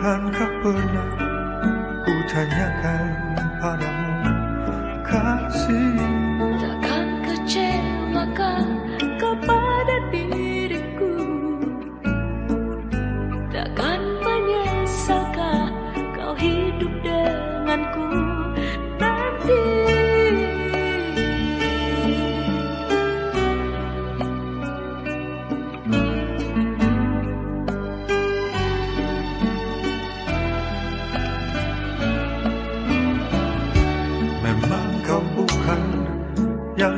Bukankah pernah ku tanyakan padamu kasih. Takkan kecewakan kepada diriku? Takkan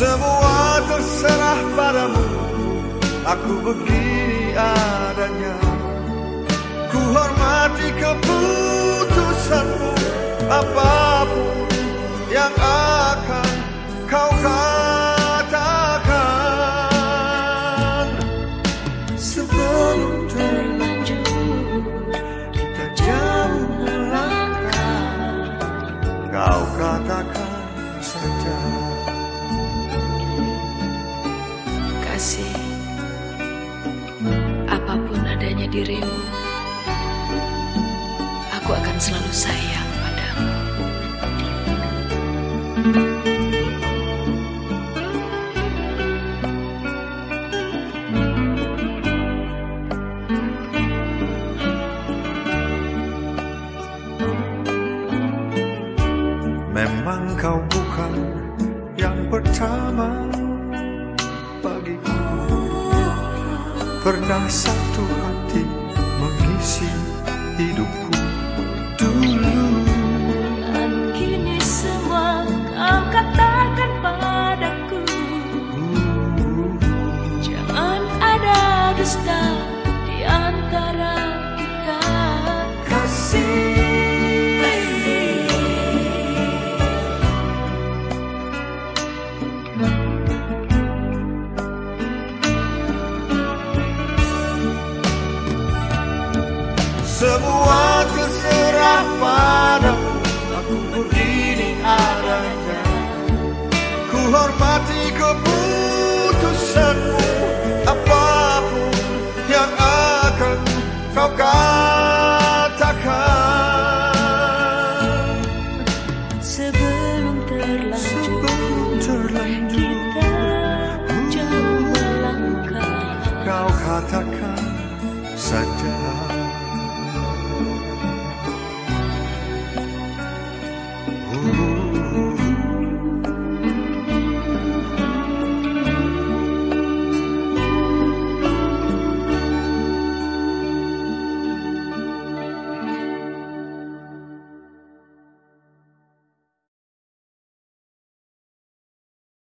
Semua terserah padamu. Aku begini adanya. Ku hormati keputusanmu Apa pun yang akan kau katakan dirimu Aku akan selalu sayang padamu. Memang kau bukan yang pertama bagiku. Pernah satu mengisi hidupku Semua terserah padamu. Aku begini adanya. Ku hormati keputusanmu. Apa pun yang akan kau katakan